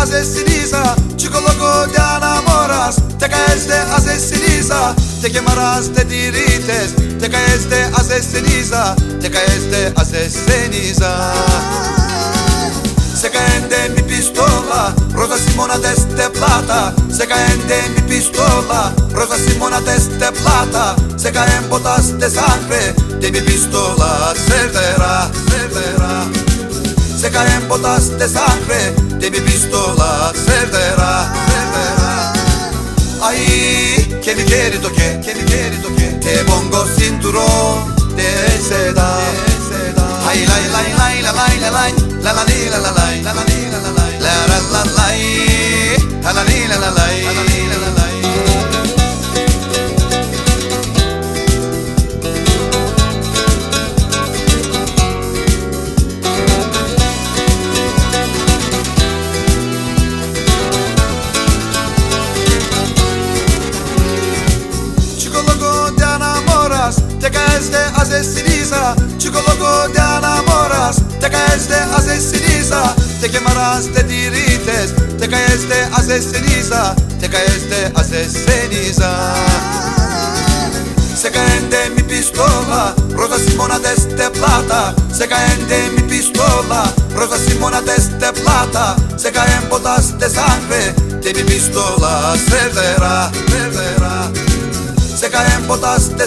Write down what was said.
asesiniza Chicologo de anamoras Te caes de asesiniza Te quemarás, te dirites Te caes de asesiniza Te caes de asesiniza Se caen de mi pistola Rosa Simona de plata Se caen de mi pistola Rosa Simona de plata Se caen botas de sangre De mi pistola Cerderá, cerderá Se caen botas de sangre De mi pistola Sevdera Sevdera. Ay che mi chiedo che Che mi chiedo che Te pongo cinturo De seda. Ai lai lai lai la lai la lai La la la la lai la la la la la ψυχολόγο τη αναμόρας. Τε καέστε αζεστινίζα. Τε και μαράστε τη ρίτες. Τε καέστε αζεστινίζα. Τε καέστε αζεστινίζα. Σε καέντε μη πιστόλα, ρόζα σιμώνα τεστε. Σε καέντε μη πιστόλα, ρόζα σιμώνα τεστε. Σε καέν ποτάς τε σάνβε, πιστόλα σε βερά. Σε καέν ποτάς τε